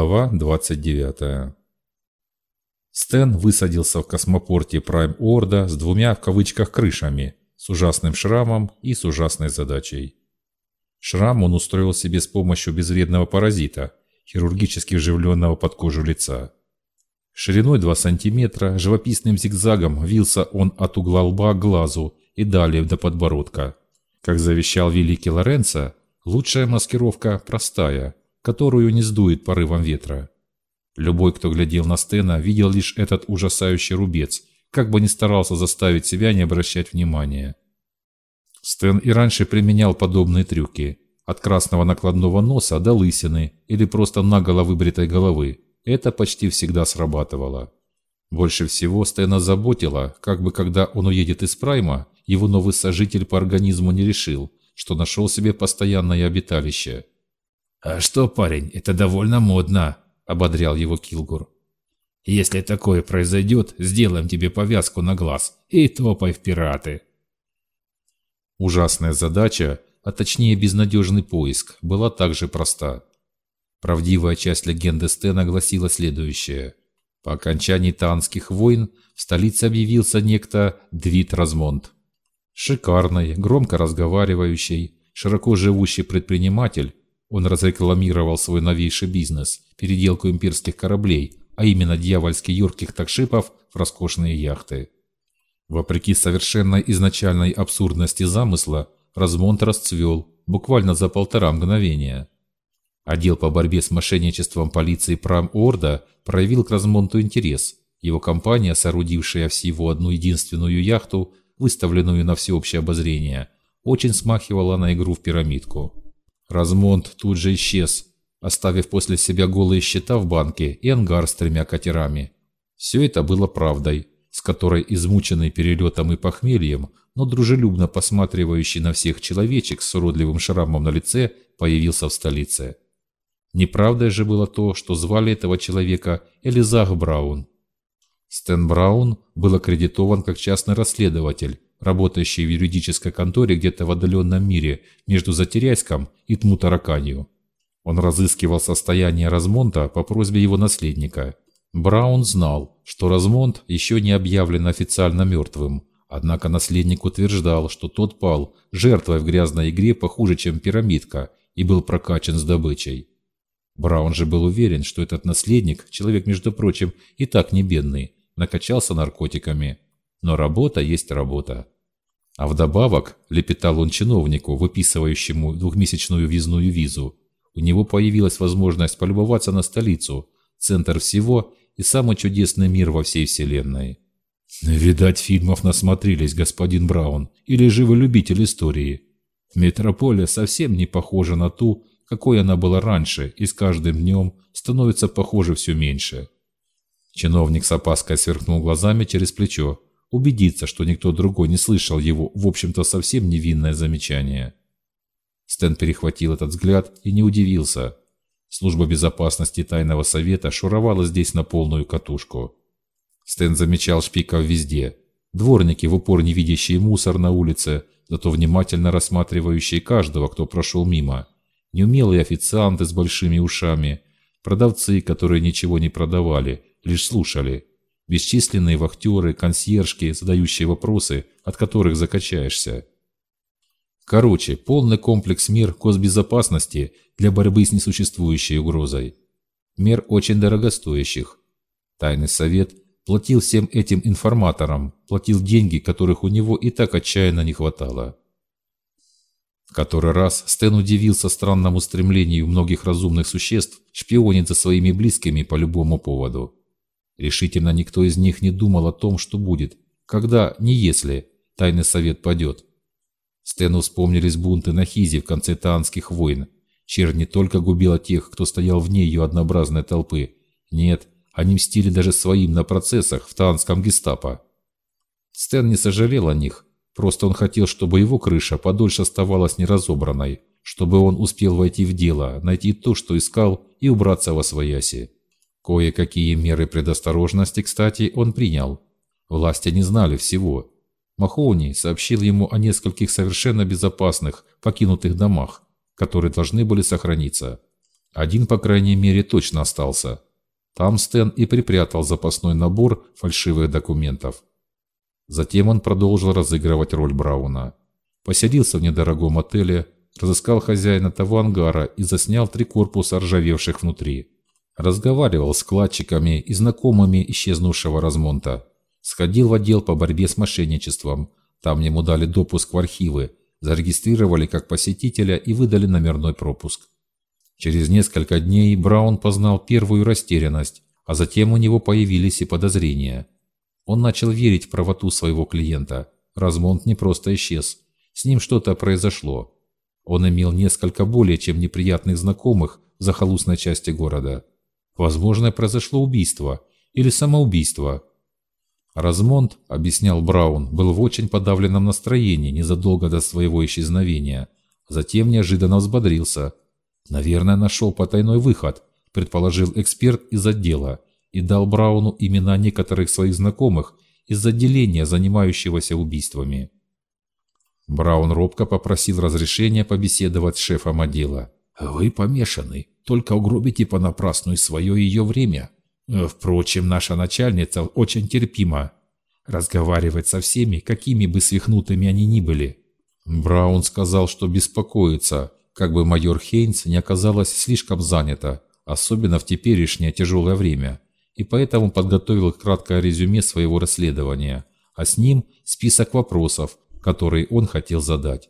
Глава 29. Стэн высадился в космопорте Прайм Орда с двумя в кавычках крышами, с ужасным шрамом и с ужасной задачей. Шрам он устроил себе с помощью безвредного паразита, хирургически вживленного под кожу лица. Шириной 2 сантиметра, живописным зигзагом вился он от угла лба к глазу и далее до подбородка. Как завещал великий Лоренцо, лучшая маскировка простая – которую не сдует порывом ветра. Любой, кто глядел на Стена, видел лишь этот ужасающий рубец, как бы ни старался заставить себя не обращать внимания. Стэн и раньше применял подобные трюки. От красного накладного носа до лысины или просто наголо выбритой головы. Это почти всегда срабатывало. Больше всего Стэна заботило, как бы когда он уедет из Прайма, его новый сожитель по организму не решил, что нашел себе постоянное обиталище – «А что, парень, это довольно модно», — ободрял его Килгур. «Если такое произойдет, сделаем тебе повязку на глаз и топай в пираты». Ужасная задача, а точнее безнадежный поиск, была также проста. Правдивая часть легенды Стена гласила следующее. По окончании Таанских войн в столице объявился некто Двит Размонт. Шикарный, громко разговаривающий, широко живущий предприниматель, он разрекламировал свой новейший бизнес – переделку имперских кораблей, а именно дьявольски юрких такшипов в роскошные яхты. Вопреки совершенной изначальной абсурдности замысла, Размонт расцвел буквально за полтора мгновения. Отдел по борьбе с мошенничеством полиции Прам-Орда проявил к Размонту интерес. Его компания, соорудившая всего одну единственную яхту, выставленную на всеобщее обозрение, очень смахивала на игру в пирамидку. Размонт тут же исчез, оставив после себя голые счета в банке и ангар с тремя катерами. Все это было правдой, с которой измученный перелетом и похмельем, но дружелюбно посматривающий на всех человечек с уродливым шрамом на лице, появился в столице. Неправдой же было то, что звали этого человека Элизах Браун. Стэн Браун был аккредитован как частный расследователь, работающий в юридической конторе где-то в отдаленном мире между Затеряйском и Тмутараканью. Он разыскивал состояние Размонта по просьбе его наследника. Браун знал, что Размонт еще не объявлен официально мертвым, однако наследник утверждал, что тот пал жертвой в грязной игре похуже, чем пирамидка, и был прокачан с добычей. Браун же был уверен, что этот наследник, человек, между прочим, и так не бедный, накачался наркотиками. Но работа есть работа. А вдобавок, лепетал он чиновнику, выписывающему двухмесячную визную визу, у него появилась возможность полюбоваться на столицу, центр всего и самый чудесный мир во всей вселенной. Видать, фильмов насмотрелись, господин Браун, или же вы любитель истории. Метрополия совсем не похожа на ту, какой она была раньше, и с каждым днем становится похоже все меньше. Чиновник с опаской сверкнул глазами через плечо, убедиться, что никто другой не слышал его, в общем-то, совсем невинное замечание. Стэн перехватил этот взгляд и не удивился. Служба безопасности Тайного Совета шуровала здесь на полную катушку. Стэн замечал шпиков везде. Дворники, в упор не видящие мусор на улице, зато внимательно рассматривающие каждого, кто прошел мимо. Неумелые официанты с большими ушами. Продавцы, которые ничего не продавали, лишь слушали – бесчисленные вахтеры, консьержки, задающие вопросы, от которых закачаешься. Короче, полный комплекс мер госбезопасности для борьбы с несуществующей угрозой. Мер очень дорогостоящих. Тайный совет платил всем этим информаторам, платил деньги, которых у него и так отчаянно не хватало. Который раз Стэн удивился странному стремлению многих разумных существ шпионить за своими близкими по любому поводу. Решительно никто из них не думал о том, что будет, когда, не если, тайный совет падет. Стэну вспомнились бунты на Хизе в конце Таанских войн. Чернь не только губила тех, кто стоял вне ее однообразной толпы. Нет, они мстили даже своим на процессах в таанском гестапо. Стэн не сожалел о них, просто он хотел, чтобы его крыша подольше оставалась неразобранной, чтобы он успел войти в дело, найти то, что искал, и убраться во свояси. Кое-какие меры предосторожности, кстати, он принял. Власти не знали всего. Махоуни сообщил ему о нескольких совершенно безопасных, покинутых домах, которые должны были сохраниться. Один, по крайней мере, точно остался. Там Стэн и припрятал запасной набор фальшивых документов. Затем он продолжил разыгрывать роль Брауна. Поселился в недорогом отеле, разыскал хозяина того ангара и заснял три корпуса ржавевших внутри. Разговаривал с складчиками и знакомыми исчезнувшего Размонта. Сходил в отдел по борьбе с мошенничеством. Там ему дали допуск в архивы, зарегистрировали как посетителя и выдали номерной пропуск. Через несколько дней Браун познал первую растерянность, а затем у него появились и подозрения. Он начал верить в правоту своего клиента. Размонт не просто исчез. С ним что-то произошло. Он имел несколько более чем неприятных знакомых в захолустной части города. Возможно, произошло убийство или самоубийство. Размонт, объяснял Браун, был в очень подавленном настроении незадолго до своего исчезновения. Затем неожиданно взбодрился. Наверное, нашел потайной выход, предположил эксперт из отдела и дал Брауну имена некоторых своих знакомых из отделения, занимающегося убийствами. Браун робко попросил разрешения побеседовать с шефом отдела. «Вы помешаны, только угробите понапрасну и свое ее время. Впрочем, наша начальница очень терпима. Разговаривать со всеми, какими бы свихнутыми они ни были». Браун сказал, что беспокоится, как бы майор Хейнс не оказалась слишком занята, особенно в теперешнее тяжелое время, и поэтому подготовил краткое резюме своего расследования, а с ним список вопросов, которые он хотел задать.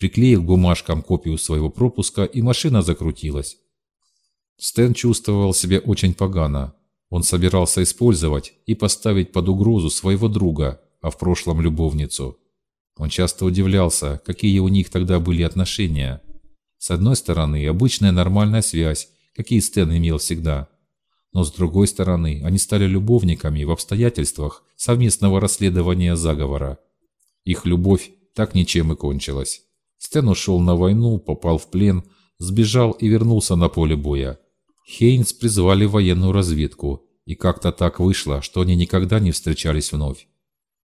Приклеил бумажкам копию своего пропуска, и машина закрутилась. Стэн чувствовал себя очень погано. Он собирался использовать и поставить под угрозу своего друга, а в прошлом любовницу. Он часто удивлялся, какие у них тогда были отношения. С одной стороны, обычная нормальная связь, какие Стэн имел всегда. Но с другой стороны, они стали любовниками в обстоятельствах совместного расследования заговора. Их любовь так ничем и кончилась. Стэн ушел на войну, попал в плен, сбежал и вернулся на поле боя. Хейнс призвали военную разведку, и как-то так вышло, что они никогда не встречались вновь.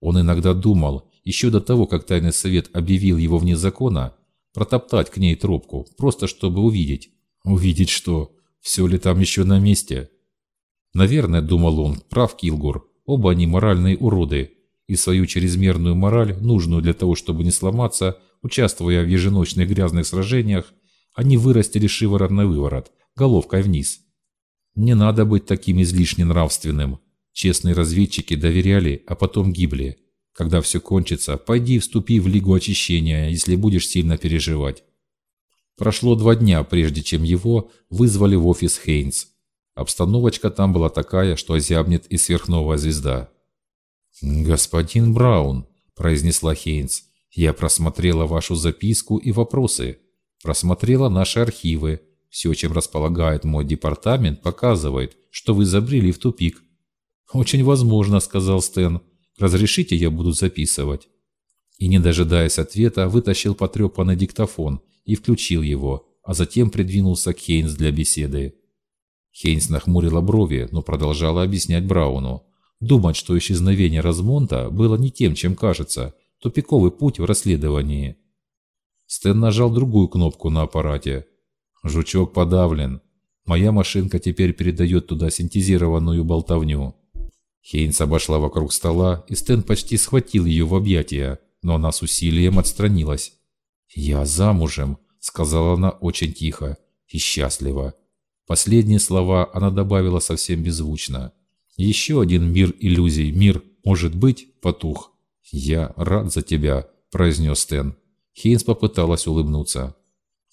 Он иногда думал, еще до того, как Тайный Совет объявил его вне закона, протоптать к ней трубку, просто чтобы увидеть. Увидеть что? Все ли там еще на месте? Наверное, думал он, прав Килгур, оба они моральные уроды, и свою чрезмерную мораль, нужную для того, чтобы не сломаться, участвуя в еженочных грязных сражениях, они вырастили шиворот на выворот, головкой вниз. Не надо быть таким излишне нравственным. Честные разведчики доверяли, а потом гибли. Когда все кончится, пойди вступи в Лигу Очищения, если будешь сильно переживать. Прошло два дня, прежде чем его вызвали в офис Хейнс. Обстановочка там была такая, что озябнет и сверхновая звезда. «Господин Браун», – произнесла Хейнс, – «я просмотрела вашу записку и вопросы, просмотрела наши архивы. Все, чем располагает мой департамент, показывает, что вы забрели в тупик». «Очень возможно», – сказал Стэн. «Разрешите, я буду записывать?» И, не дожидаясь ответа, вытащил потрепанный диктофон и включил его, а затем придвинулся к Хейнс для беседы. Хейнс нахмурила брови, но продолжала объяснять Брауну. Думать, что исчезновение Размонта было не тем, чем кажется, тупиковый путь в расследовании. Стэн нажал другую кнопку на аппарате. Жучок подавлен. Моя машинка теперь передает туда синтезированную болтовню. Хейнс обошла вокруг стола, и Стэн почти схватил ее в объятия, но она с усилием отстранилась. «Я замужем», — сказала она очень тихо и счастливо. Последние слова она добавила совсем беззвучно. Еще один мир иллюзий, мир, может быть, потух. «Я рад за тебя», – произнес Стэн. Хейнс попыталась улыбнуться.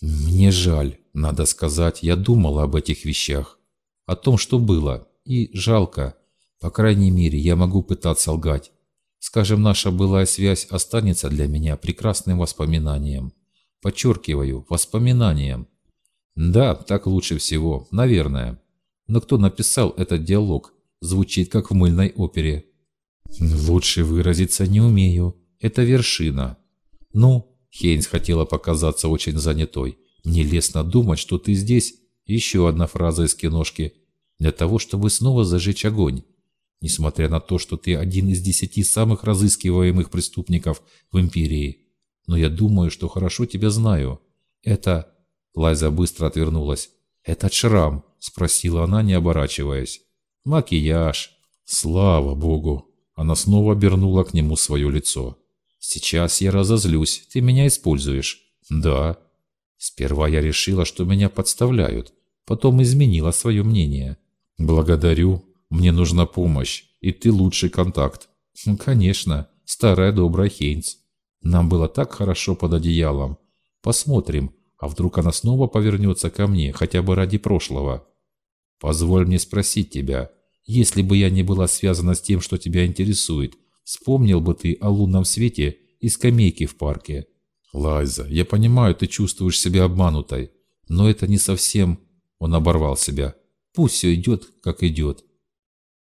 «Мне жаль, надо сказать, я думала об этих вещах. О том, что было. И жалко. По крайней мере, я могу пытаться лгать. Скажем, наша былая связь останется для меня прекрасным воспоминанием. Подчеркиваю, воспоминанием. Да, так лучше всего, наверное. Но кто написал этот диалог? звучит как в мыльной опере. Лучше выразиться не умею. Это вершина. Ну, Хейнс хотела показаться очень занятой. Мне лестно думать, что ты здесь. Еще одна фраза из киношки. Для того, чтобы снова зажечь огонь. Несмотря на то, что ты один из десяти самых разыскиваемых преступников в Империи. Но я думаю, что хорошо тебя знаю. Это... Лайза быстро отвернулась. «Этот шрам?» – спросила она, не оборачиваясь. «Макияж». «Слава богу!» Она снова обернула к нему свое лицо. «Сейчас я разозлюсь. Ты меня используешь?» «Да». Сперва я решила, что меня подставляют. Потом изменила свое мнение. «Благодарю. Мне нужна помощь. И ты лучший контакт». «Конечно. Старая добрая Хейнс. Нам было так хорошо под одеялом. Посмотрим, а вдруг она снова повернется ко мне, хотя бы ради прошлого? Позволь мне спросить тебя, если бы я не была связана с тем, что тебя интересует, вспомнил бы ты о лунном свете и скамейке в парке? Лайза, я понимаю, ты чувствуешь себя обманутой, но это не совсем... Он оборвал себя. Пусть все идет, как идет.